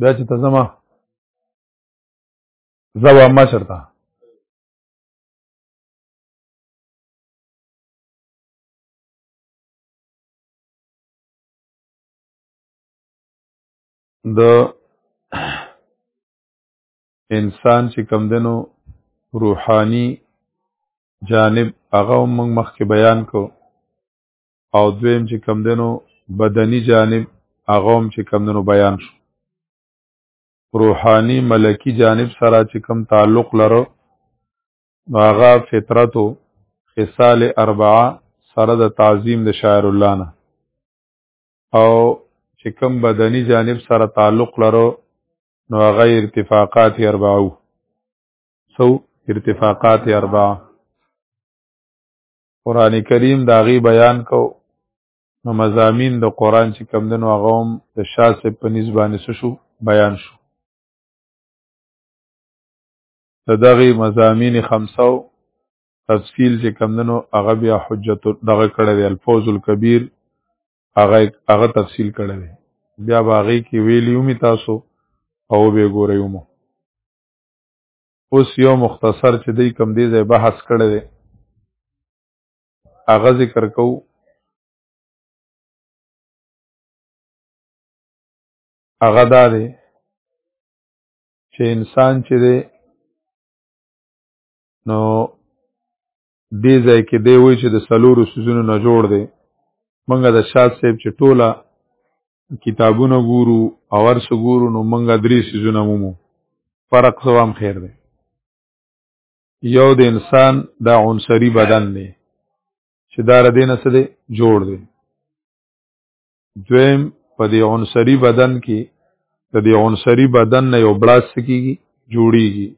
بیا چې ته زما زوا ما چرته د انسان چې کم دنو روحانی جانب هغه موږ مخکې بیان کو او دویم چې کم دنو بدنی جانب هغه هم چې کم دنو بیان شو روحانی ملکی جانب سره چې کم تعلق لرو هغه فطرتو خصال اربعه سره د تعظیم د شاعر الله نه او چې کم بدنی جانب سره تعلق لرو نو هغه ارتفاقات اربعو سو ارتفاقات اربعه قران کریم دا غي بیان کو نو مزامین د قران چې کم دنو غوم د شاسه په نسبانه شو بیان شو دغه مزامین خمسو تفصیل چې کم دنو هغه بیا حجت دغه کړه دی الفوز الکبیر هغه هغه تفصیل کړه دی بیا باغی کې ویلیو می تاسو او به ګورې ومو اوس یو مختصر چې دی کم دی ځای بحث کړی دی هغه ذکر کوو هغه دا دی چې انسان چې دی نو دې ځای کې دی وای چې د سلورو سيزونو نه جوړ دی منګه د شاد صاحب چې ټوله کتابونه ګورو او ارس ګورو نو منګه درې سيزونه مومو فرق سوام خیر دی یو د انسان د عنصری بدن دی چې دا ردې نه څه دی جوړ دی دویم په دې عنصری بدن کې د دې عنصری بدن نه یو بلاس کیږي جوړیږي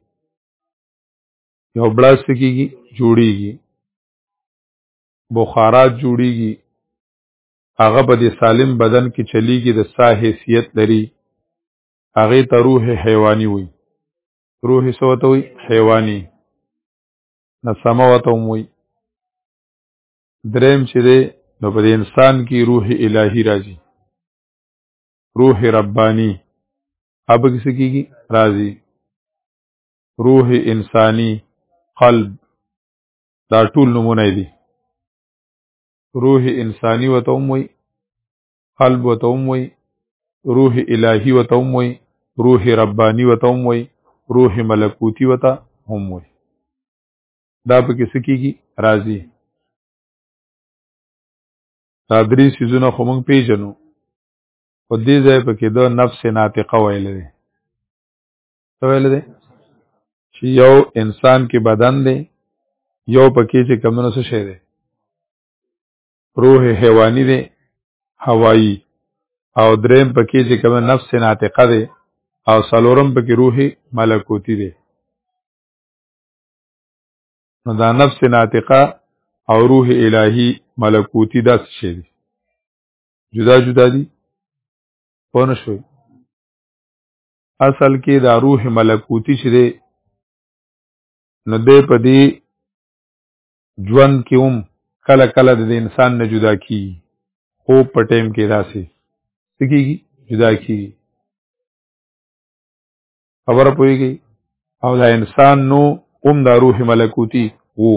یو بلاست کېږي جوړېږي بخارات جوړېږي هغه په دې سالم بدن کې چلیږي د سا حیثیت لري هغې ته روح حیواني وي روح څه ورته وي حیواني نسمه ورته هم وي دریم چې دی نو په دې انسان کې روح الهي راځي روح ربانی اب کسی کیږي راضی روح انسانی قلب دا ټول نمونه دي روح انسانی وته هم وي قلب وته هم وي روح الهی وته هم وي روح ربانی وته هم وي روح ملکوتی وته هم وي دا په کې سکیږي راضي دا درې سيزونه خو موږ پیژنو په دې ځای په کې د نفس ناطقه ویل دي ویل دی چې یو انسان کې بدن دی یو پکې چې کمونه څه شی دی روح حیواني دی هوایی او دریم پکې چې کوم نفس ناطقه دی او سلورم پکې روح ملکوتی دی نو دا نفس ناطقه او روح الهی ملکوتی دا څه شی دی جدا جدا دي پونه شوي اصل کې دا روح ملکوتی چې دی نو دی په دې ژوند کې هم کله کله د انسان نه جدا کی خو په ټیم کې داسې سکیږي جدا کی خبره پوهیږي او دا انسان نو هم دا روح ملکوتی وو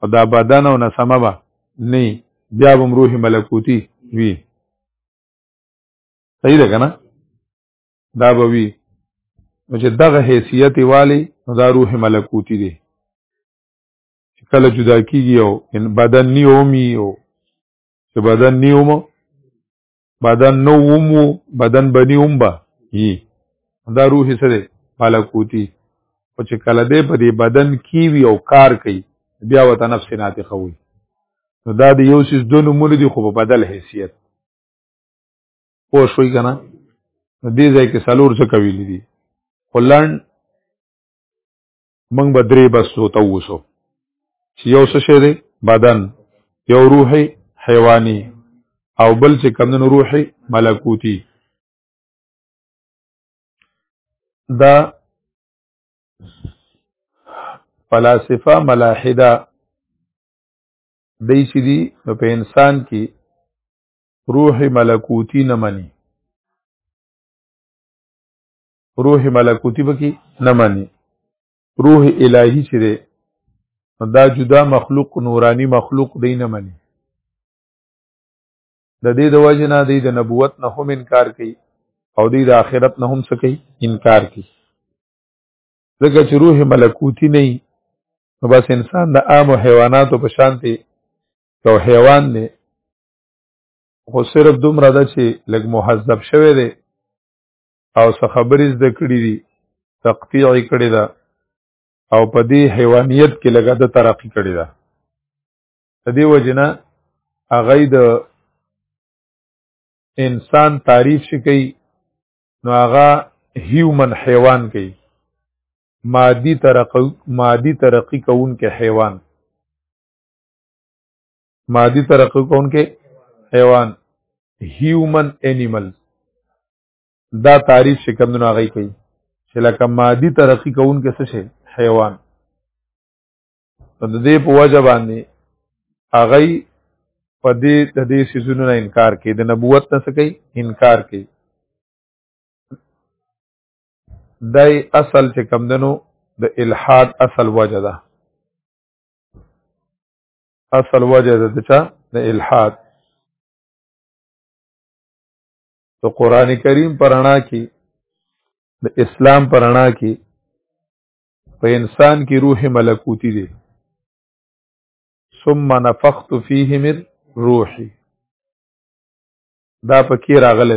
او دا بدن او نسمه به نه بیا به روح ملکوتی وی صحیح ده کنه دا به وي نو چې دغه حیثیت والی نو دا روح ملکوتی دی چې کله جدا کیږي او ان بدن نی اومي او چې بدن نی اوم بدن نو اوم بدن بنی اوم با یي دا روح څه دی ملکوتی او چې کله دې په دې بدن کی وی او کار کوي بیا وته نفس ناطقه وي نو دا د یو سیس دو نمونه دي خو په بدل حیثیت پوه شوي که نه دې ځای کې څلور څه کوي دي خو لنډ موږ به درې بس ته ووسو چې یو څه شی دی بدن یو روحي حیواني او بل چې کمدنو روحي ملکوتی دا فلاسفه ملاحده دی چې دی نو په انسان کې روح ملکوتی نه مني روح ملکوتی بکی نه مني روح الهی چې دی دا جدا مخلوق نورانی مخلوق دی نه مني د دې د وجه نه دی د نبوت نه هم انکار کوي او دی د آخرت نه هم څه کوي انکار کوي ځکه چې روح ملکوتی نه نو بس انسان د عام حیواناتو په شان دی یو حیوان دی خو صرف دومره ده چې لږ مهذب شوی دی او څه خبرې زده کړې دي تقطیع یې کړې ده او په دې حیوانیت کې لږه د ترقي کړې ده د دې وجې نه هغه د انسان تعریف شي کوي نو هغه هیومن حیوان کوي مادي ترقی مادي ترقی کوونکې حیوان مادي ترقی کوونکې حیوان هیومن انیمل دا تعریف چې کمونه غي کوي چې لکه مادي ترقی کوونکې څه شي حیوان د دې په وجه باندې هغه په دې د دې سيزونو نه انکار کوي د نبوت نه کوي انکار کوي دای اصل چې کمدنو د الحاد اصل وجه ده اصل وجه د چا د الحاد د قران کریم پرانا کې د اسلام پرانا کې په انسان کې روح ملکوتی دی ثم نفخت فيه من روحي دا پکې راغله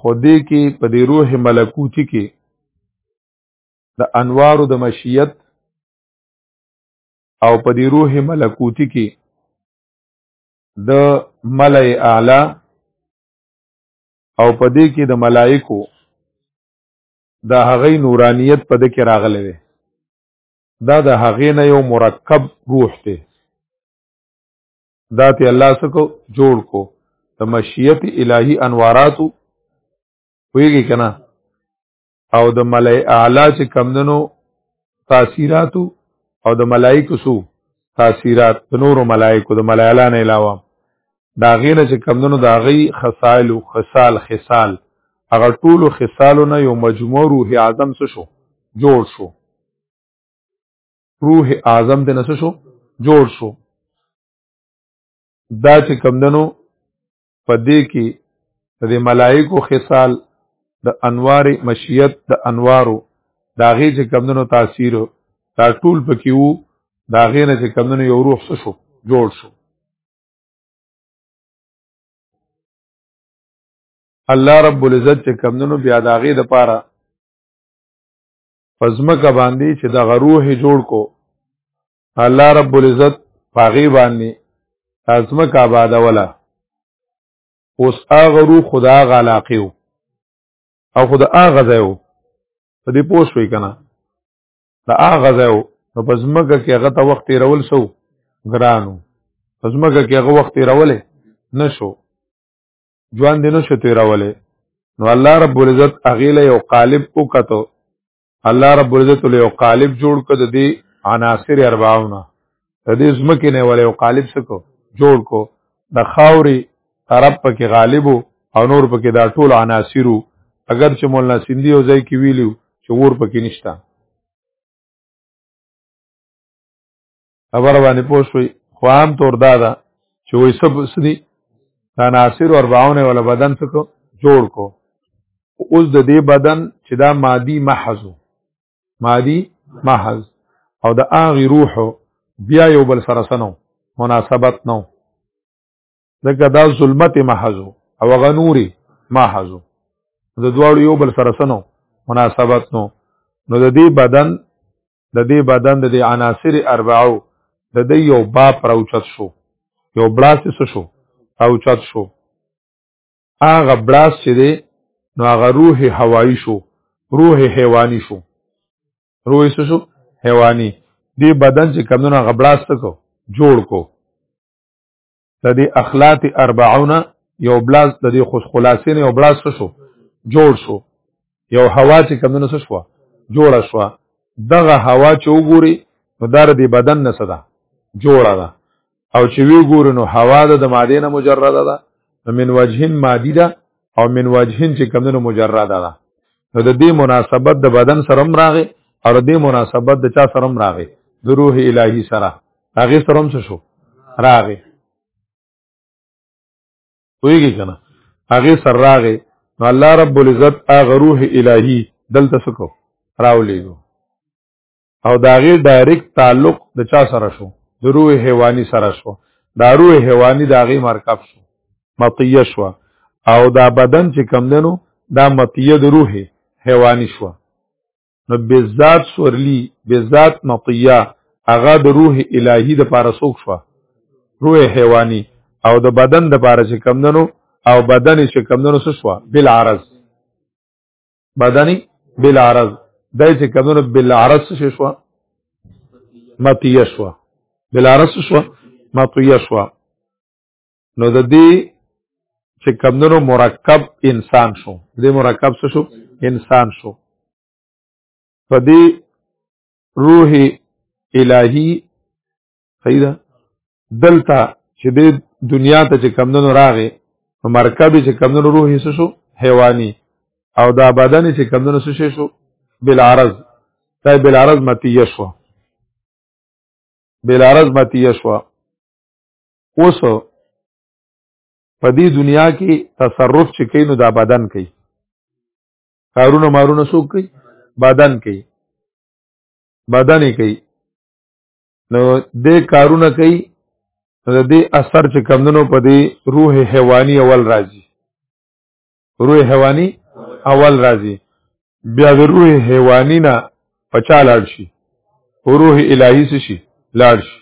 خودی کې په دې روح ملکوتی کې د انوارو د مشیت او په دې روح ملکوتی کې د ملئ اعلی او په دې کې د ملائکو د هغه نورانیت په دې کې راغلی دی دا د هغې نه یو مرکب روح دی دا ته الله سکو جوړ کو د مشیت الهی انواراتو ویږي کنه او د ملای اعلی چې کمندنو تاثیراتو او د ملائکه سو تاثیرات د نورو ملائکه د ملایلا نه علاوه دا غینه چې کمندنو دا غي خصائل او خصال خصال هغه ټول خصالونه یو مجموع روح اعظم څه شو جوړ شو روح اعظم د نس شو جوړ شو دا چې کمدنو په دې کې د ملائکو خصال د انوار مشیت د انوارو دا غي چې کمدنو تاثیر دا ټول پکې وو دا غي نه چې کمدنو یو روح څه شو جوړ شو الله رب العزت چې کمدنو بیا دا غي د پاره پزمکه باندې چې د غروح جوړ کو الله رب العزت پاغي باندې ازمکه آباد ولا اوس هغه روح خدا غلاقیو او خدا هغه ځایو په دې پوه شوي کنه دا هغه ځایو نو پزمکه کې هغه ته وخت رول سو ګرانو پزمکه کې هغه وخت رولې نشو ژوند دینو شو تیرولې نو الله رب العزت اغیله یو قالب وکړو الله رب العزت له یو قالب جوړ کړ د دې عناصر اربعونه د دې زمکه نه ولې یو قالب سکو جوړ کو د خاوري طرف پکې غالب او نور پکې دا ټول عناصرو اگر چې مولانا سیندی او ځای کې ویلو چې ور پکې نشتا خبر باندې پوښوي خو عام طور دا ده چې وې سب سدي دا ناصر او 40 ولا بدن څه جوړ کو اوس د دې بدن چې دا مادي محض مادي محض او د اغه روح بیا یو بل سره سنو مناسبت نو دغه دا ظلمت محض او غنوري محض د دواړو یو بل سره سنو مناسبت نو نو د دې بدن د دې بدن د دې عناصر اربعو د دې یو با پر اوچت شو یو بلاس څه شو اوچت شو هغه بلاس چې دی نو هغه روح هوایی شو روح حیوانی شو روح څه شو حیوانی دې بدن چې کمونه هغه بلاس تکو جوړ کو د دې اخلاق 40 یو بلاس د دې خوش خلاصې نه یو بلاس شو جوړ شو یو هوا چې کمونه شو جوړه شو دغه هوا چې وګوري نو دار دې بدن نه صدا جوړه ده او چې وی ګورو نو هوا د ماده نه مجرده ده من وجهن مادی ده او من وجهین چې کمونو مجرد ده نو د دې مناسبت د بدن سره هم راغی او د دې مناسبت د چا سره هم راغی د روح الهی سره هغه سره هم شو راغی ویږي کنه هغه سره راغی نو الله رب العزت هغه روح الهی دلته سکو راولېګو او دا غي ډایرکټ تعلق د چا سره شو د روح حیواني سره شو دا روح حیواني دا غي مرکب شو مطیه شو او دا بدن چې کم دنو دا مطیه د روح حیواني شو نو بذات سورلی بذات مطیه هغه د روح الهی د پاره سوک شو روح حیواني او د بدن د پاره چې کم دنو او بدن چې کم دنو شو بل عرض بدني بلا عرض دای چې کمونه بلا عرض شې شو متیه شو بلا عرض شو متیه شو نو د دې چې کمونو مرکب انسان شو دې مرکب څه شو انسان شو په دې روح الهي صحیح ده دلته چې د دنیا ته چې کمندونو راغې نو مرکب چې کمندونو روح یې شو حیواني او دا بدن چې کمندونو شو شو بل عرض دا بل عرض متیه شو بل عرض متیه شو اوس په دې دنیا کې تصرف چې کوي نو دا بدن کوي کارونه مارونه څوک کوي بدن کوي بدن کوي نو دې کارونه کوي د دې اثر چې کمندونو په دې روح حیواني اول راځي روح حیواني اول راځي بیا د روح حیواني نه پچا لاړ شي روح الهي څه شي لاړ شي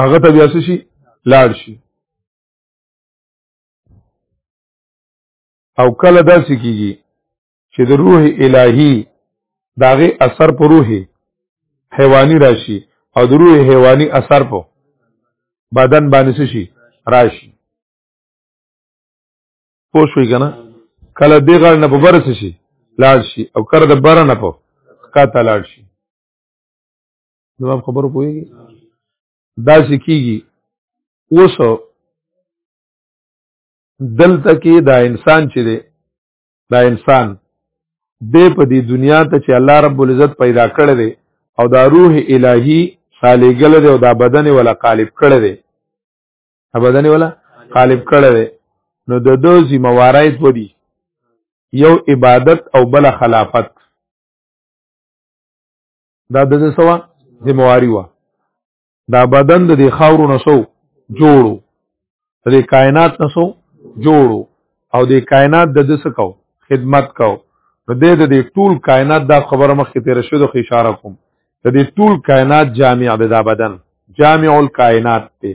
هغه ته بیا څه شي لاړ شي او کله داسې کیږي چې د روح الهي داغه اثر په روح حیواني راشي او د روح حیواني اثر په بدن باندې شي راشي پوه شوي که نه کله دې غړ نه په برس شي لاړ شي او کر د بره نه په کاته لاړ شي جواب خبرو پوهېږي داسې کېږي اوس دلته کې دا انسان چې دی دا انسان دې په دې دنیا ته چې الله رب العزت پیدا کړی دی او دا روح الهی سالېګل دی او دا بدن ولا قالب کړی دی دا بدن ولا قالب کړی دی نو د دو ذمہوارای دوه دي یو عبادت او بل خلافت دا د څه سوا ذمہواری و دا بدن د دې خاورو نسو جوړو د دې کائنات نسو جوړو او د کائنات د دس کو خدمت کو نو د دې ټول کائنات دا خبره مخکې تیر شو د اشاره کوم د دې ټول کائنات جامع د دا بدن جامع الکائنات ته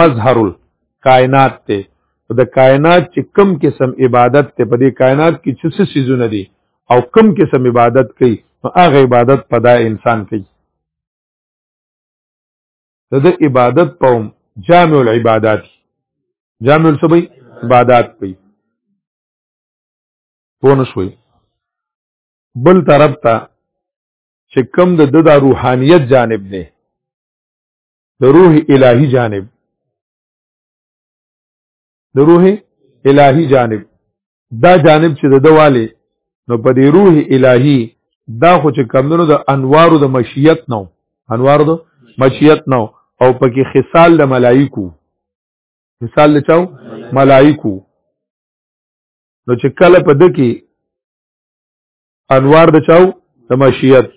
مظهر الکائنات ته د کائنات چې کم قسم عبادت ته په دې کائنات کې چې څه سيزونه دي او کم قسم عبادت کوي نو هغه عبادت په دا انسان کوي د د عبادت پوم جامع العبادات جامع السبي عبادات پي پون شوي بل طرف ته چې کم د د روحانيت جانب نه د روح الهي جانب د روح الهي جانب دا جانب چې د دواله نو په دې روح الهي دا خو چې کمونو د انوارو د مشیت نو انوارو د مشیت نو او پکې خصال د ملائکو خصال د چاو ملائکو نو چې کله په دکی انوار د چاو د مشیت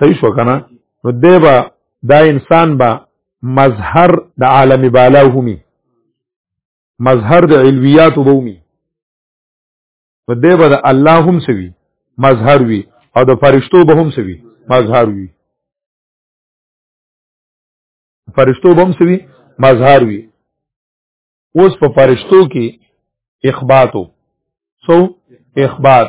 صحیح شو کنه نو دی به دا انسان به مظهر د عالم بالا همي مظهر د علویات وبومي نو دی به د الله هم سوي مظهر وي او د فرشتو به هم سوي مظهر وي فرشتو به هم سوي مظهر وي اوس په فرشتو کې اخباتو سو اخبات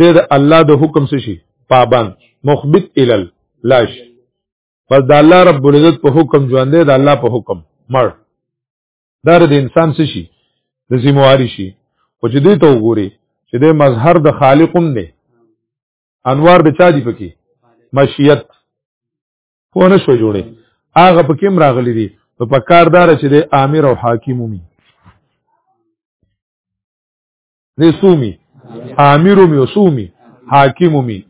د الله د حکم څه شي پابند مخبت الل لاش پس د الله رب العزت په حکم ژوند دی د الله په حکم مړ دا د انسان څه شي د ذمہواری شي او چې دې ته وګوري چې د مظهر د خالقم نه انوار د چا دی پکې مشیت په نه شو جوړي هغه پکې مراغلي دي نو په کاردار چې د امیر او حاکم ومي دې سومي اميرو مي سومي حاکمو مي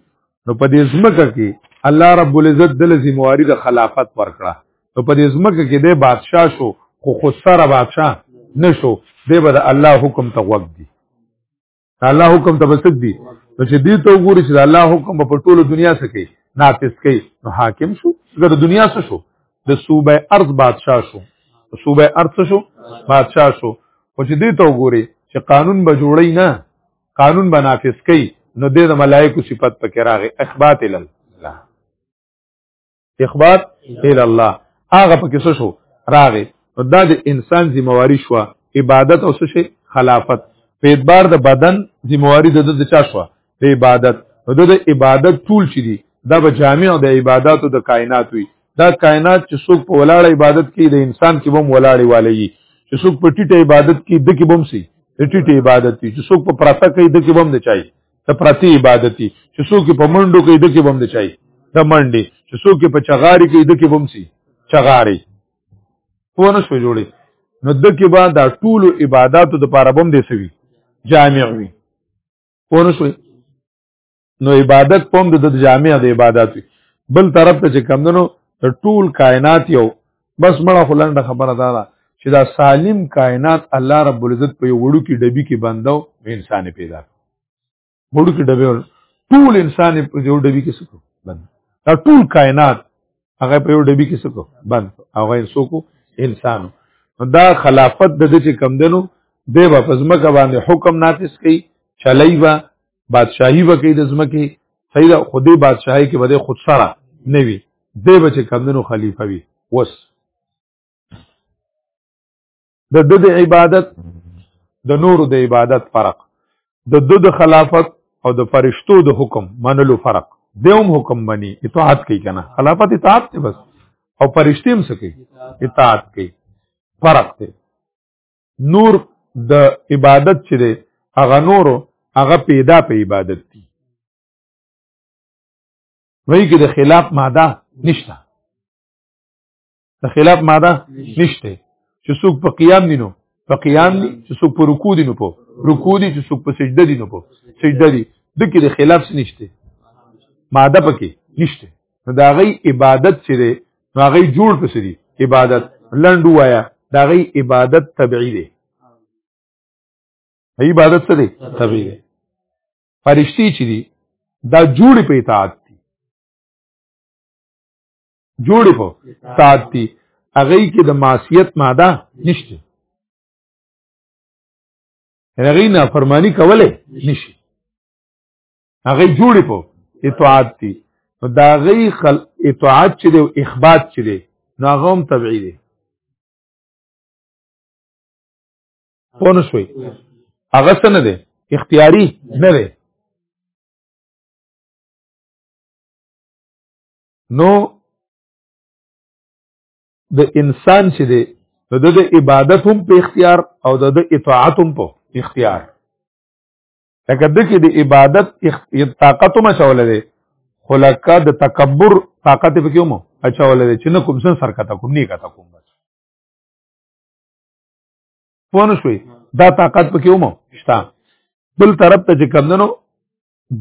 نو په دې ځمکه کې الله رب العزت د ذمہواری د خلافت ورکړه نو په دې ځمکه کې د بادشاه شو خو خو سره بادشاه نشو دی به د الله حکم ته وګ دی الله حکم ته بسد دی نو چې دې ته وګوري چې الله حکم په ټولو دنیا سره کوي نافذ کوي نو حاکم شو زګر دنیا سره شو د صوبه ارض بادشاه شو صوبه ارض شو بادشاه شو او چې دې ته وګوري چې قانون به جوړی نه قانون به نافذ کړي نو د ملائکو صفت پکې راغی اخبات ال الله اخبات ال الله هغه پکې څه شو راغی نو دا د انسان ذمہواری شو عبادت او څه شي خلافت په اعتبار د بدن ذمہواری د د چا شو د عبادت نو د عبادت ټول چي دي دا به جامع د عبادتو د کائنات وي دا کائنات چې څوک په ولاړ عبادت کې د انسان کې بم ولاړې والي چې څوک په ټیټه عبادت کې د کې بم سي د ټیټه عبادت دي چې څوک په پراته کې د کې بم نه چای د پراته عبادت دي چې څوک په منډو کې د کې بم نه چای د منډي چې څوک په چغاري کې د کې بم سي چغاري په نو شو جوړي نو د کې باندې ټول عبادتو د پاره بم دي سوي جامع وي پوه شوي نو عبادت پوم د جامع د عبادت وي بل طرف ته چې کمندنو د ټول کائنات یو بس مړه خلنده خبره دا ده چې دا سالم کائنات الله رب العزت په یو وړو کې ډبي کې بندو انسان پیدا وړو کې ډبي ټول انسان په یو ډبي کې سکو بند دا ټول کائنات هغه په یو ډبی کې سکو بند هغه سوکو انسان دا خلافت د دې کم دنو دی با پزمکه باندې حکم نافذ کړي چلای با بادشاہي وکړي د زمکه صحیح ده خودي بادشاہي کې بده خود سره نه وي دی بچ کم دنو خلیفہ وي وس د د د عبادت د نور د عبادت فرق د د د خلافت او د فرشتو د حکم منلو فرق دیوم حکم منی اطاعت کوي کنه خلافت اطاعت ته بس او فرشتي هم سکی اطاعت کوي فرق دی نور د عبادت چې دی هغه نورو هغه پیدا په عبادت دي وایي کې د خلاف ماده نشته د خلاف ماده نشته چې څوک په قیام دي نو په قیام دي چې څوک په رکوع دي نو په رکوع دي چې څوک په سجده دي نو په سجده دي د کې د خلاف نشته ماده پکې نشته نو دا غي عبادت چې دی نو هغه جوړ پس دی عبادت لنډو وایا دا غي عبادت طبيعي دی هي عبادت څه دی طبيعي دی فرشتي چې دی دا جوړ په اطاعت دی جوړې په سات دي هغه کې د معصیت ماده نشته هغه نه فرمانی کوله نشي هغه جوړې په اطاعت دي دا غي خل اطاعت چې دی او اخبات چې دی نو هغه هم طبيعي دی پونه شوي هغه څنګه دی اختیاري نه دی نو د انسان چې دی نو د عبادت هم په اختیار او د اطاعت هم په اختیار لکه د کې د عبادت طاقت هم اچول دی خو لکه د تکبر طاقت په کې هم اچول دی چې نه کوم څه سر کته کوم نه کته کوم بس پوه شوي دا طاقت په کې هم شته بل طرف ته چې کمندنو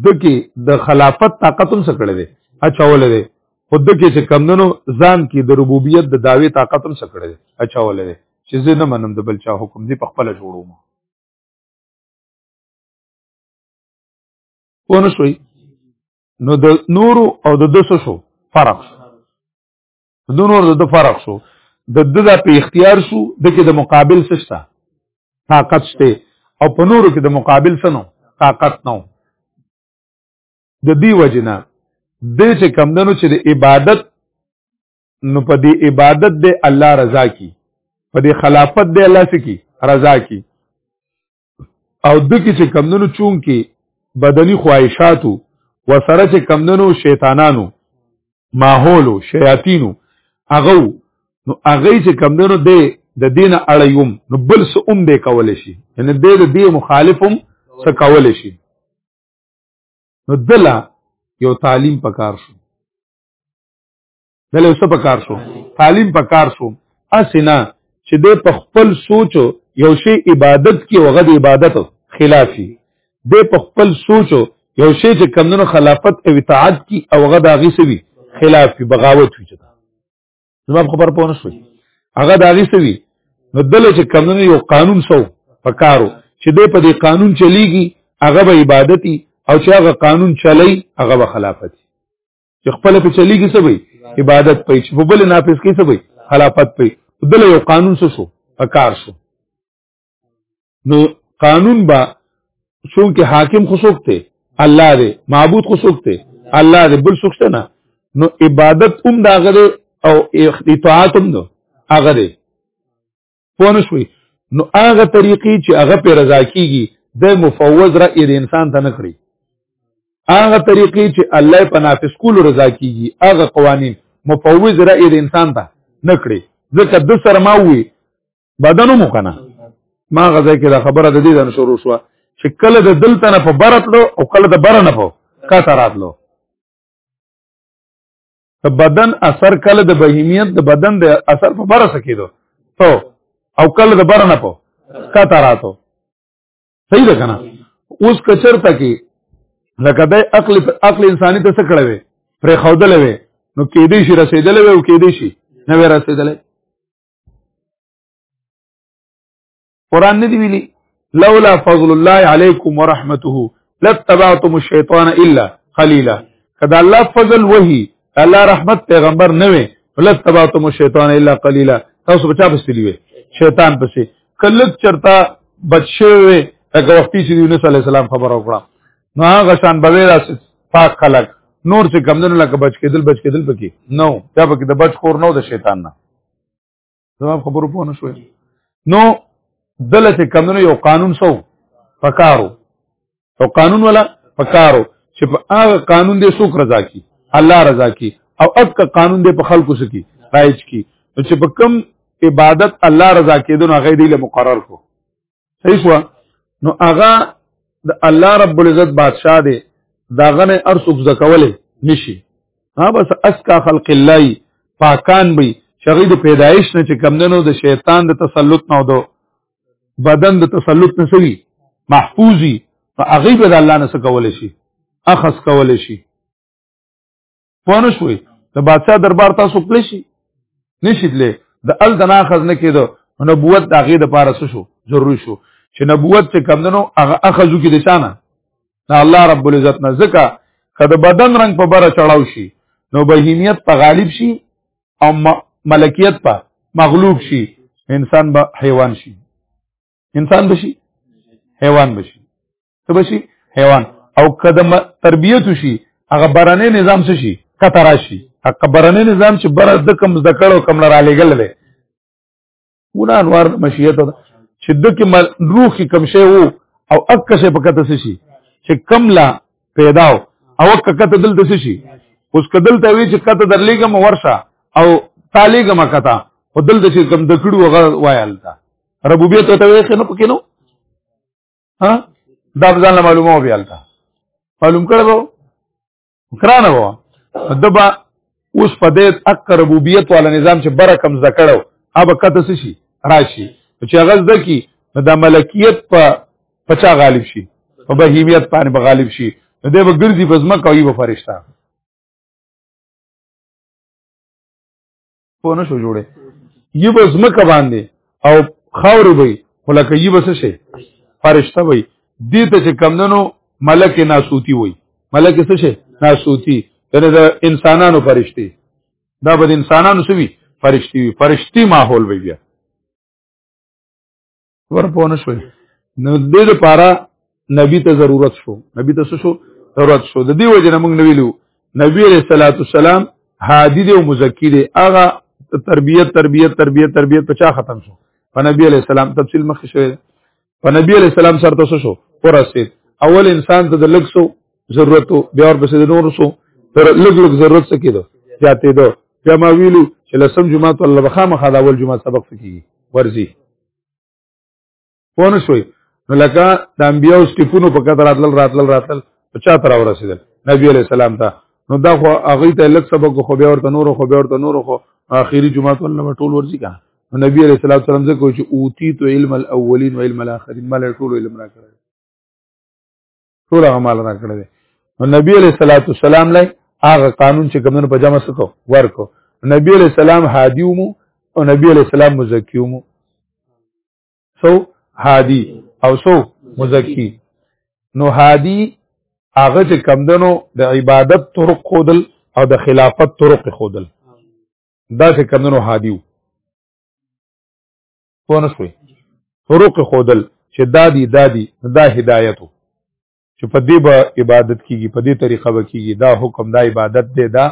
دکې د خلافت طاقت هم سکړه دی اچول دی خود دکې چې کمندنو ځان کې د ربوبیت د داوی طاقت هم سکړه دی اچول دی چې زه نه منم د بل چا حکم دی په خپل جوړوم ونه شوي نو د نورو او د دسو شو فرق شو دو نور د فرق شو د د د په اختیار شو د کې د مقابل سشتا طاقت شته او په نورو کې د مقابل سنو طاقت نو د دې وجنه د چې کمندنو چې د عبادت نو په دې عبادت د الله رضا کی په دې خلافت د الله سکی رضا کی او د کې چې کمندونو چون کې بدني خواهشاتو وسره چې کمندونو شیطانانو ماحولو شیاطینو هغه نو هغه چې کمندونو دی د دین اړیوم نو بل څه اوم دی کول شي یعنی د دې مخالفم څه کول شي نو دلا یو تعلیم پکار شو دله څه په کار شو تعلیم په کار شو اسنه چې د په خپل سوچ یو شی عبادت کې وغه د عبادت خلافي د په خپل سوچ یو شی چې کمونو خلافت او اطاعت کی او غد اغي سوي خلاف وي بغاوت وي چې دا زما خبر پونه شوي هغه د اغي سوي نو دل چې کمونو یو قانون سو پکارو چې د په دې قانون چلیږي هغه به عبادتي او چې هغه قانون چلی هغه به خلافتي چې خپل په چلیږي څه وي عبادت پي چې په بل نافذ کې څه وي خلافت پي دله یو قانون څه شو پکار شو نو قانون با چونکه حاکم خو څوک دی الله دی معبود خو څوک دی الله دی بل څوک نه نو عبادت هم دا غره او اطاعت هم نو هغه دی پوه نه شوي نو هغه طریقې چې هغه په رضا کیږي د مفوض رأی د انسان ته نه کړی هغه طریقې چې الله په نافذ کولو رضا کیږي هغه قوانین مفوض رأی د انسان ته نه کړی ځکه د سره ما وی بدنو مو کنه ما غزا کې دا خبره د دې د شروع شو چې کله د دلته نه په برتلو او کله د بره نه په کاته راتلو د بدن اثر کله د بهیمیت د بدن د اثر په بره سکیدو تو او کله د بره نه په کته راتو صحیح ده کنه اوس کچر تکي لکه د عقل عقل انساني ته سکړه وي پر خودل وي نو کې دې شي رسیدل وي او کې دې شي نه وي رسیدل قران نه دی ویلي لولا فضل الله علیکم ورحمته لتبعتم الشیطان الا قليلا کدا الله فضل وحی الله رحمت پیغمبر نه وي لتبعتم الشیطان الا قليلا تاسو بچا پسې دی شیطان پسې کله چرتا بچوي هغه وخت چې یونس علی السلام خبر او کړه نو هغه شان به راس پاک خلق نور چې کمندونو لکه بچ کېدل بچ کېدل پکې نو دا پکې د بچ خور نو د شیطان نه زما خبرو پوه نه شوې نو دله چې کمونو یو قانون سو پکارو او قانون ولا پکارو چې په هغه قانون دې څوک رضا کی الله رضا کی او اک قانون دې په خلکو سکی رایج کی چې په کم عبادت الله رضا کېدون هغه دې له مقرر کو صحیح شو نو هغه د الله رب العزت بادشاہ دی دا غنه ارسوک زکولې نشي ها بس اسکا خلق الله پاکان وي شغی د پیدایش نه چې کمندنو د شیطان د تسلط نه ودو بدن د تسلط نه سوي محفوظي فغیب د الله نه سکول شي اخص کول شي پونه شوي د بادشاہ دربار تاسو کلی شي نشیدلې د ال دنا خزنه کېدو نبوت د هغه د پاره شو ضروري شو چې نبوت چې کمندنو هغه اخذو کې د شانه دا الله رب العزت نه زکه کله بدن رنگ په بره چړاو شي نو بهیمیت په غالب شي او ملکیت په مغلوب شي انسان به حیوان شي انسان بشي حیوان بشي څه بشي حیوان او قدم تربیت شي هغه برانه نظام څه شي کته راشي هغه برانه نظام چې بر د کم ذکرو کم لرا لګل دی ونه انوار مشیت چې د کې روح کې کم شی وو او اک شی په کته څه شي چې کم لا پیدا او اک کته دل د څه شي اوس کدل ته وی چې کته درلېګم ورشه او تالېګم کته او دل د چې کم د کړو وغه وایل تا ربوبیت ته وې څه نه پکې نو ها دا ځان معلومه و بیالتا معلوم کړو کرانه و دبا اوس په دې اک ربوبیت والا نظام چې برکم زکړو اب کته شي راشي چې هغه ځکه د ملکیت په پچا غالب شي په بهیمیت باندې به غالب شي نو دی به ګرځي په ځمکه او یې به فرشته په نشو جوړه یی بس مکه باندې او خاور وي ولکه یی بس شي فرشته وي دې ته چې کمندنو ملک ناسوتی وي ملک څه شي ناسوتی یعنی دا انسانانو فرشتي دا به انسانانو سوي فرشتي وي فرشتي ماحول وي بیا ورپونه شوي نو د دې لپاره نبی ته ضرورت شو نبی ته شو ضرورت شو د دې وجه نه موږ نویلو نبی علیہ الصلوۃ والسلام هادی دی او مزکی دی هغه تربیت تربیت تربیت تربیت په چا ختم شو په نبی علیہ السلام تفصیل مخ شوی په نبی علیہ السلام سره تاسو شو ورسید اول انسان ته د لږ سو ضرورت بیا ور پسې د نور سو تر لږ لږ ضرورت څه کېدو زیاتې دو بیا ما ویلو چې لسم جمعه ته الله بخامه خداول جمعه سبق سکی ورزي پونه شوي نو لکه د انبیو سټیپونو په کتر راتل راتل راتل په چا تر ورسېدل نبی علی السلام ته نو دا خو هغه ته لک سبق خو به ورته نور خو به ورته نور خو اخیری جمعه ته نو ټول ورځي کا نو نبی علی السلام څنګه کوي چې اوتی تو علم الاولین و علم الاخرین مل ټول علم را کړی ټول هغه مال نه کړی دی نو نبی علیہ الصلوۃ والسلام لای هغه قانون چې کومنه په جمع سکو ورکو نبی علیہ السلام هادیوم او نبی علیہ السلام مزکیوم سو هادی او سو مزکی نو هادی هغه چې کمدنو د عبادت طرق خودل او د خلافت طرق خودل دا چې کمدنو هادیو پوه نه شوي فروق خودل چې دادی دادی دا هدایتو چې په دې به عبادت کیږي په دې طریقه به کیږي دا حکم دا عبادت دی دا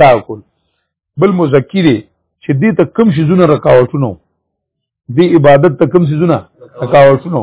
دا کول بل مزکی دی چې دې ته کم شي زونه رکاوټونو دې عبادت ته کم شي زونه رکاوټونو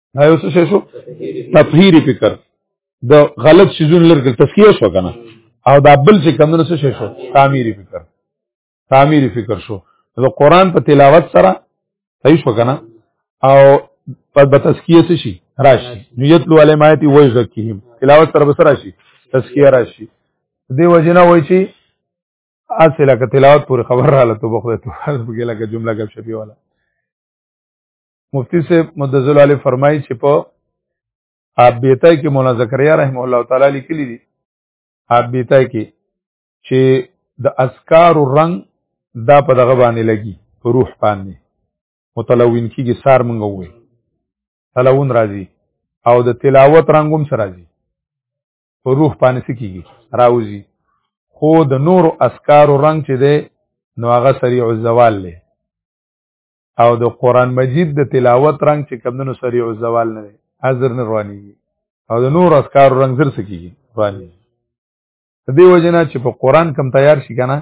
دا یو څه شو تطهیر فکر د غلط شیزون لرګل تسکیه شو کنه او دا بل چې کمونه څه شو تعمیر فکر تعمیر فکر شو د قران په تلاوت سره صحیح شو کنه او په تسکیه څه شي راشي نیت لو علی مایتی وای زکیم تلاوت سره بسر راشي تسکیه راشي دی وجنه وای چی اصل لکه تلاوت پورې خبر رااله تو بخو ته بګی لکه جمله غب شپی والا مفتی سے مدذل علی فرمایي چې په اب بیتای کې مولا زکریا رحم الله تعالی لیکلی دي اب بیتای کې چې د اسکار رنگ دا په دغه باندې لګي په روح باندې متلوین کیږي سار مونږ وې تلون راځي او د تلاوت رنگوم سره راځي په روح باندې سکیږي راوځي خو د نور اسکار رنگ چې دی نو هغه سریع الزوال له او د قران مجید د تلاوت رنگ چې کمندونو سریع الزوال نه دی حاضر نه رواني او د نور اسکار رنگ زر سکیږي رواني دې وجنه چې په قران کم تیار شي کنه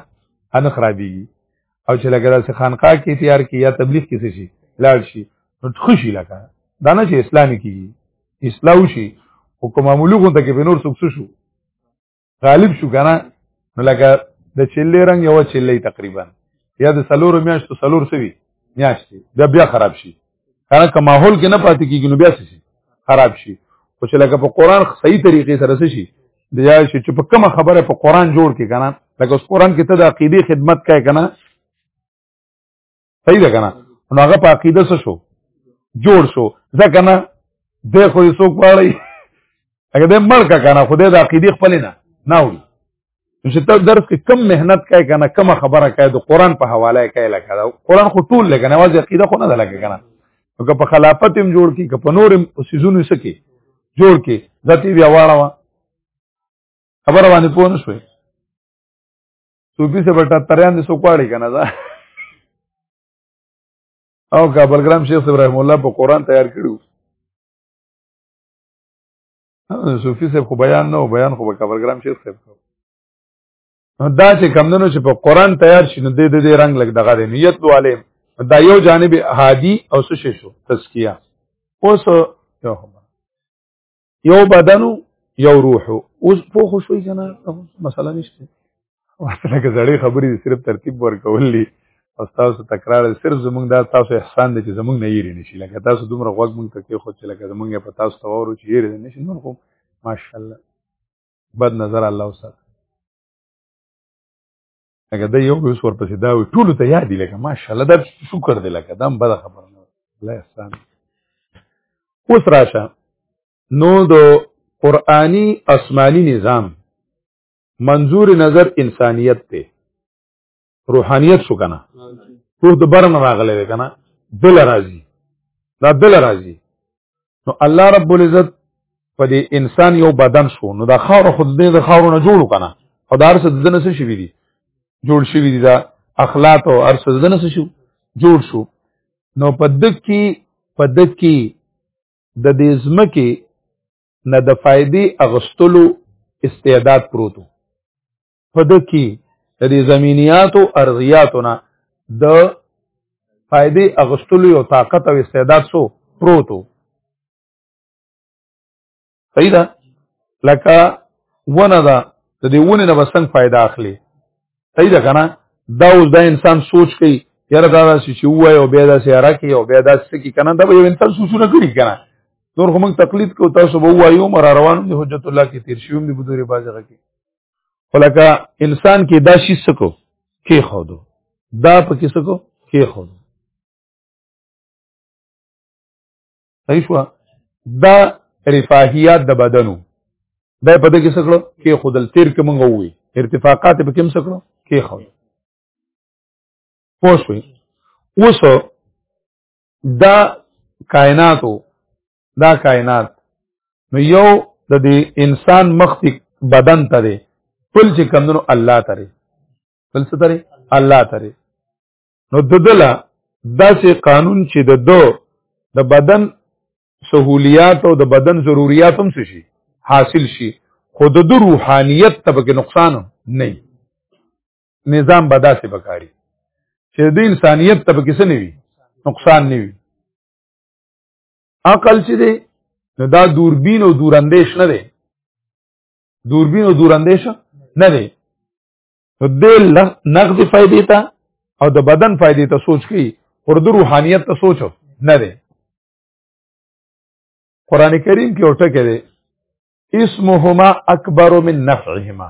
ان خرابيږي او چې لګره سي خانقاه کې تیار کی یا تبلیغ کې شي لاړ شي نو خوشي لګا دا نه چې اسلامي کیږي اسلام شي حکم معمولو غونډه کې به نور څوک شو غالب شو کنه نو لکه د چلې رنگ یو چلې تقریبا یا د سلور میاشتو سلور سوي میاشتې بیا بیا خراب شي کنه که ماحول کې نه پاتې کیږي نو بیا شي خراب شي خو چې لکه په قران صحیح طریقې سره شي د یا شي چې په کومه خبره په قران جوړ کې کنه لکه اوس قران کې ته د عقیده خدمت کوي کنه صحیح ده کنه نو هغه په عقیده څه شو جوړ شو ځکه نه د خو یې څوک واړی هغه د مړ کا کنه خدای د عقیده خپل نه نه وړي چې ته درس کې کم مهنت کوي کنه کم خبره کوي د قران په حواله کوي لکه دا قران خو ټول لګ نه واځي عقیده خو نه ده لګ کنه نو که په خلافت هم جوړ کی که په نور هم سيزونو سکی جوړ کی ذاتی بیا واړه خبره باندې پوه نه شوي صوفي سره بټا تریان دي سوکواړي کنه دا او کابل ګرام شیخ ابراهیم الله په قران تیار کړو صوفي صاحب خو بیان نه بیان خو په کابل ګرام شیخ صاحب کو دا چې کمندونو چې په قران تیار شي نو د دې رنگ لګ دغه نیت والے دا یو جانب هادي او سشي شو تزکیه اوس یو یو بدن یو روح اوس په خو شوي کنه مثلا نشته واسطه کې زړې خبرې صرف ترتیب ورکولې او تاسو تکرار صرف زمونږ دا تاسو احسان دی چې زمونږ نه یې نشي لکه تاسو دومره غوږ مونږ ته کې خو چې لکه زمونږ په تاسو تورو چې یې نشي نور خو ماشاءالله بد نظر الله وسات لکه دا یو اوس ورپسې دا وي ټولو ته یاد دي لکه ماشاءالله دا شکر دی لکه دا هم بده خبره نه الله احسان اوس راشه نو د قرآني آسماني نظام منظور نظر انسانیت دی روحانیت شو کنه روح د برن راغلی دی کنه دل راځي دا دل راځي نو الله رب العزت په دې انسان یو بدن شو نو دا خاور خود دې د خاورو نه جوړ کنه او دا ارسه د نس شي دي جوړ شي دي دا اخلاق او ارسه د نس شو جوړ شو نو په دک کې په دک کې د دې زمکه نه د فائدې اغستلو استعداد پروتو په د کې د دې زمینیات او ارضیاتونه د فائدې اغستلو او طاقت او استعداد سو پروتو صحیح ده لکه ونه ده د دې ونه نه بسنګ فائدہ اخلي صحیح ده کنه دا اوس دا انسان سوچ کوي یاره دا داسې چې وای او بیا داسې هره کې او بیا داسې کې کنه دا به یو انسان سوچونه کړی کنه نور خو موږ تقلید کو تاسو به وایو مر روان دي حجت الله کې تیر شوم دي بدوري بازغه کې ولکه انسان کې دا شي سکو کې خودو دا په کې سکو کې خودو صحیح شو دا رفاهیات د بدنو دا په دې کې سکړو کې خودل تیر کې مونږ وې ارتفاقات به کوم سکړو کې خو پوښوي اوس دا کائناتو دا کائنات نو یو د دې انسان مخ بدن ته دی بل چې کمونو الله ته دی بل څه ته دی الله ته دی نو ددله داسې قانون چې د دو د بدن سہولیات او د بدن ضرورت هم شي حاصل شي خود د روحانیت ته به نقصان نه نظام به داسې بکاري چې د انسانیت ته به کیسه نه وي نقصان نه وي عقل چې دی نو دا دوربین او دوراندیش نه دی دوربین او دوراندیش نه دی نو د نقد فائدې ته او د بدن فائدې ته سوچ کی اور د روحانیت ته سوچ نه دی قران کریم کې اوټه کې دی اسمهما اکبر من نفعهما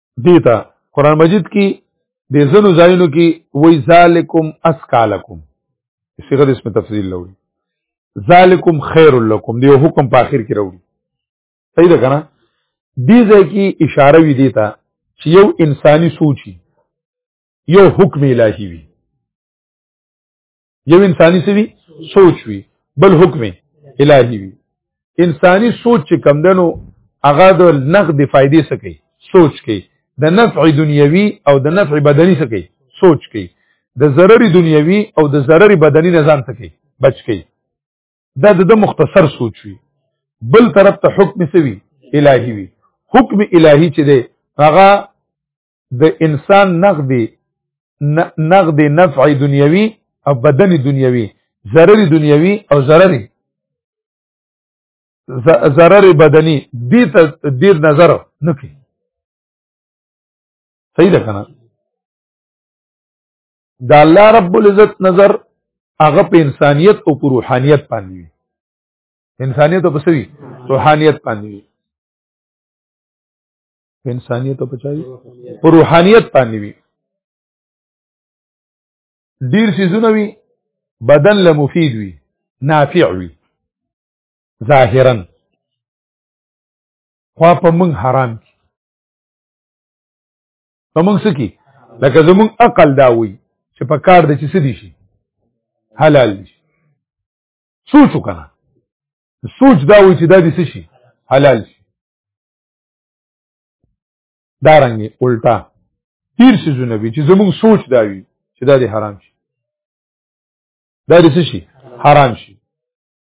دیتا قران مجید کې د زنو زاینو کې وای ذالکم اسکالکم صيغه د اسم تفضیل لوري ذالکم خیر لکم دی حکم په اخر کې راوړي صحیح ده کنه دې ځای کې اشاره وی دیتا چې یو انساني سوچي یو حکم الهي وي یو انساني څه وي سوچ وي بل حکم الهي وي انساني سوچ چې کم دنو هغه د نقد فائدې سکی سوچ کوي د نفع دنیوي او د نفع بدني سکی سوچ کوي د ضرر دنیوي او د ضرر بدني نه ځان سکی بچ کوي دا د مختصر سوچ وي بل طرف ته حکم سوي الهي وي حکم الهي چې دی هغه د انسان نقدي نقد نفع دنیوي او بدن دنیوي ضرر دنیوي او ضرر ضرر بدني دې ته ډیر نظر نه کوي صحیح ده کنه دا الله رب العزت نظر هغه په انسانیت او په روحانیت باندې انسانیت او په سوي روحانیت باندې په انسانيت او پچاوي په روحانيت باندې وي ډیر سيزونه وي بدن له مفید وي نافع وي ظاهرا خو په موږ حرام کی په موږ سکی لکه زموږ عقل دا وي چې په کار د چې سدي شي حلال شي سوچ وکنه سوچ دا وي چې دا دې شي حلال شي دا رنګي الټا ډیر سيزونه وي چې زموږ سوچ دا وي چې دا دې حرام شي دا دې څه شي حرام شي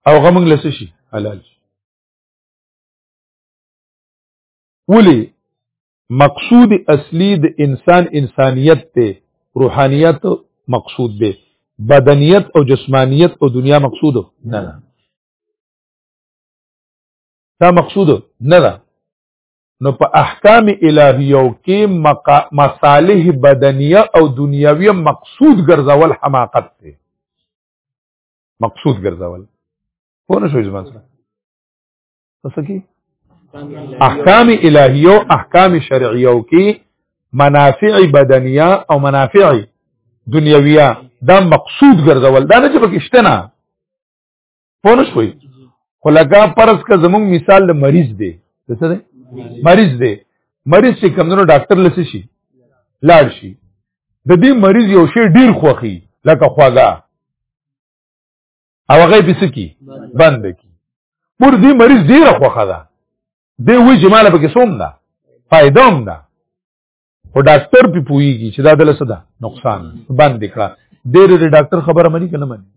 او غمنګ لسه شي حلال شي ولی مقصود اصلی د انسان انسانیت ته روحانیت مقصود دی بدنیت او جسمانیت او دنیا مقصود نه نه دا مقصود نه ده نو په احکام الهیو کې مقا... مصالح بدنیه او دنیویه مقصود ګرځول حماقت دی مقصود ګرځول پوه نه شو زما سره څه کی احکام الهیو احکام شرعیو کې منافع بدنیه او منافع دنیویه دا مقصود ګرځول دا نه چې پکې شته نه پونه شوي خو لکه پرس که زمونږ مثال د مریض دی د څه دی مریض دی مریض چې کمونو ډاکټر لسی شي لاړ شي د دې مریض یو شی ډیر خوخي لکه خواګه او هغه پیس کی بند کی مور دې مریض ډیر خوخه ده دې وی جمال په کې سوم ده فائدہ هم ده او ډاکټر په پويږي چې دا دلته ده نقصان بند کړه ډېر ډاکټر خبره مانی کنه مانی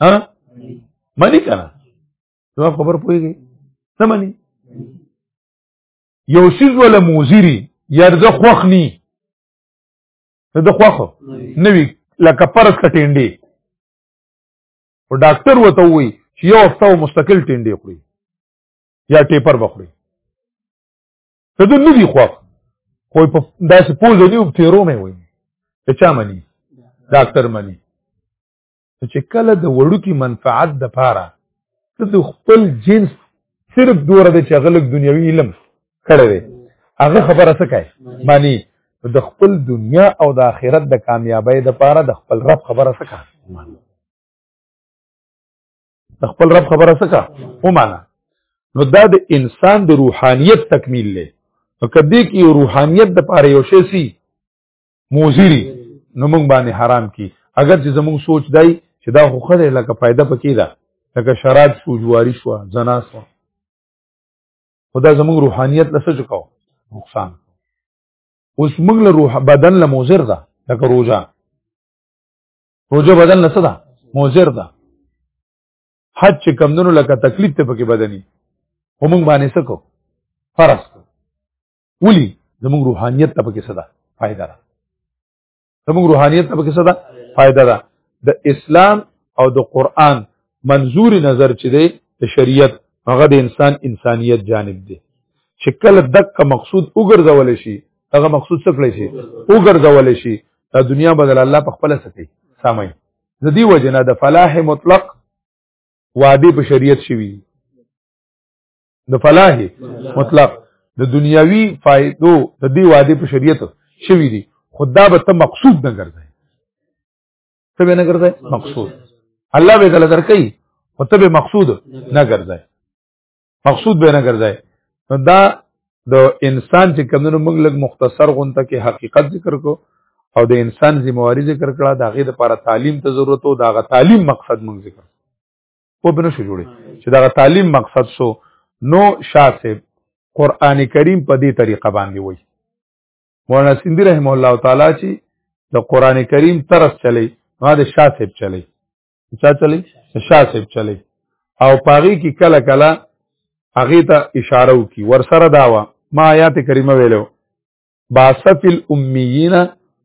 ها منی کنه نو خبر پويږي نه منی یو سیز ولا موزری یا د خوخ نی د خوخ نوی لکه پرس کټینډي او ډاکټر وته وی چې یو هفته مستقل ټینډي خوري یا ټیپر بخوري ته د ندی خوخ خو په داسې پوز دی او تیرو مې وای ته چا منی ډاکټر منی چې کله د وړوکی منفعت د پاره ته د خپل جنس صرف دوره د چغلک دنیوي علم کړی دی هغه خبره څه کوي معنی د خپل دنیا او د آخرت د کامیابی د پاره د خپل رب خبره څه کوي د خپل رب خبره څه کوي ومانه نو دا د انسان د روحانیت تکمیل دی نو کدی کې روحانیت د پاره یو شی سي موزيري نو موږ باندې حرام کی اگر چې زموږ سوچ دی چې دا خو خره لکه فائدہ پکې ده لکه شراب شو جواری شو زنا شو خدا زموږ روحانيت لسه چکاو نقصان اوس موږ له روح بدن له موزر ده لکه روزه روزه بدن لسه ده موزر ده حج چې کمندونو لکه تکلیف ته پکې بدني هم باندې سکو فرض ولي زموږ روحانيت ته پکې صدا فائدہ ده زموږ روحانيت ته پکې صدا فائدہ ده د اسلام او د قران منظور نظر چې دی د شریعت هغه د انسان انسانيت جانب دی چې کله دک مقصود وګرځول شي هغه مقصود څه کړی شي وګرځول شي دا دنیا بدل الله په خپل سکی سامي د دې وجنه د فلاح مطلق وادي په شریعت شوی د فلاح مطلق د دنیاوی فائدو د دې وعده په شریعت شوی دی خدا به ته مقصود نه ګرځي ته به نه ګرځي مقصود الله به دل درکې او ته به مقصود نه ګرځي مقصود به نه ګرځي نو دا د انسان چې کمونو موږ لګ مختصر غونته کې حقیقت ذکر کو او د انسان ذمہواری ذکر کړه دا غي د لپاره تعلیم ته ضرورت او دا غ تعلیم مقصد موږ ذکر په بنو شو جوړي چې دا تعلیم مقصد سو نو شاسب قران کریم په دې طریقه باندې وای مولانا سیندی رحم الله تعالی چې د قران کریم ترس چلی ما د شاسب چلی چا چلی شاسب چلی او پاغي کې کله کله هغه ته اشاره وکي ورسره داوا ما آیات کریمه ویلو باسف الامیین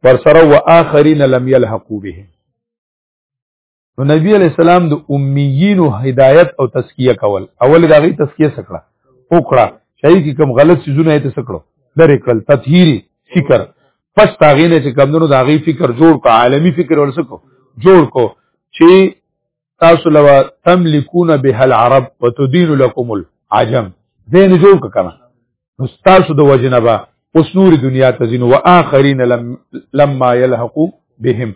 ورسره و آخرین لم یلحقوا به نو نبی علی السلام د امیینو هدایت او تزکیه کول اول دا غي تزکیه سکړه وکړه شای کی کوم غلط سيزونه ته سکړو لری کړل تطهیری فکر پس تاغې نه چې کمونو دا غي فکر جوړ کو عالمی فکر ورسکو جوړ کو چې تاسو لوا تملکون به العرب وتدین لكم العجم دین جوړ کنه مستاسو د وجنه با اوس نور دنیا ته زین او اخرین لم لما يلحقوا بهم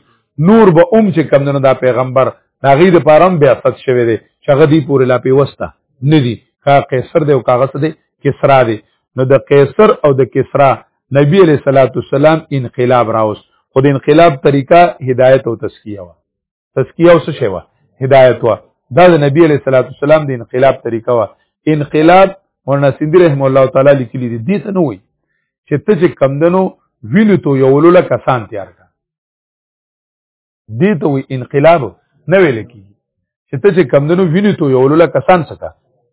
نور به اوم چې کم نه دا پیغمبر دا غي د پارم بیا ست شوی دی شغه دی پورې لا پی وستا ندی کا قیصر دی او کاغذ دی کسرا دی نو د قیصر او د کسرا نبی علیہ الصلوۃ والسلام انقلاب راوست خود انقلاب طریقہ هدایت او تزکیه وا تزکیه او څه شی وه هدایت وه دا د نبی علیه الصلاۃ والسلام د انقلاب طریقه وه انقلاب مولانا سیندی رحم الله تعالی لیکلی دی دې ته نه وای چې ته چې کمدنو وینو تو یو لوله کسان تیار کړه دې ته وای انقلاب نه ویل کی چې ته چې کمدنو وینو تو یو لوله کسان څخه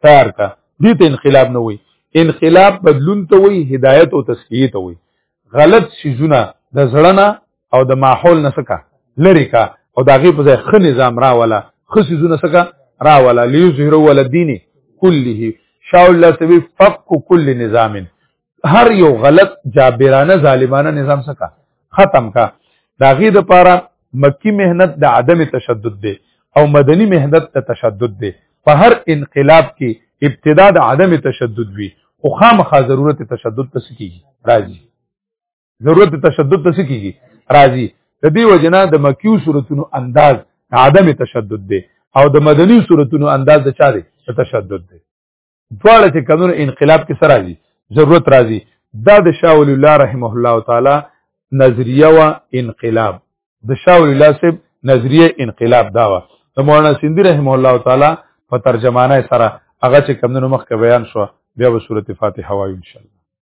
تیار کړه دې ته انقلاب نه وای انقلاب بدلون ته وای هدایت او تسکیه ته وای غلط شیزونه د زړه نه او د ماحول نه سکا لری کا او دا غي په ځای خ نظام را ولا خصي زونه سکا را ولا ليظهر ول الدين كله شاء الله سوي فك كل نظام هر یو غلط جابرانه ظالمانه نظام سکا ختم کا دا غي د پاره مکی مهنت د عدم تشدد دی او مدنی مهنت د تشدد دی په هر انقلاب کې ابتدا د عدم تشدد وي خو خامخا ضرورت تشدد ته سکیږي راځي ضرورت تشدد ته کیږي راضي د دې وجنه د مکیو صورتونو انداز عدم تشدد دی او د مدني صورتونو انداز د چا دی تشدد دی دواړه چې کمونو انقلاب کې سره راځي ضرورت راځي دا د شاه ولی الله رحمه الله تعالی نظریه و انقلاب د شاه ولی الله صاحب نظریه انقلاب دا و د مولانا سیندی رحمه الله تعالی په ترجمانه سره هغه چې کمونو مخکې بیان شو بیا به سورته فاتحه وایو ان شاء الله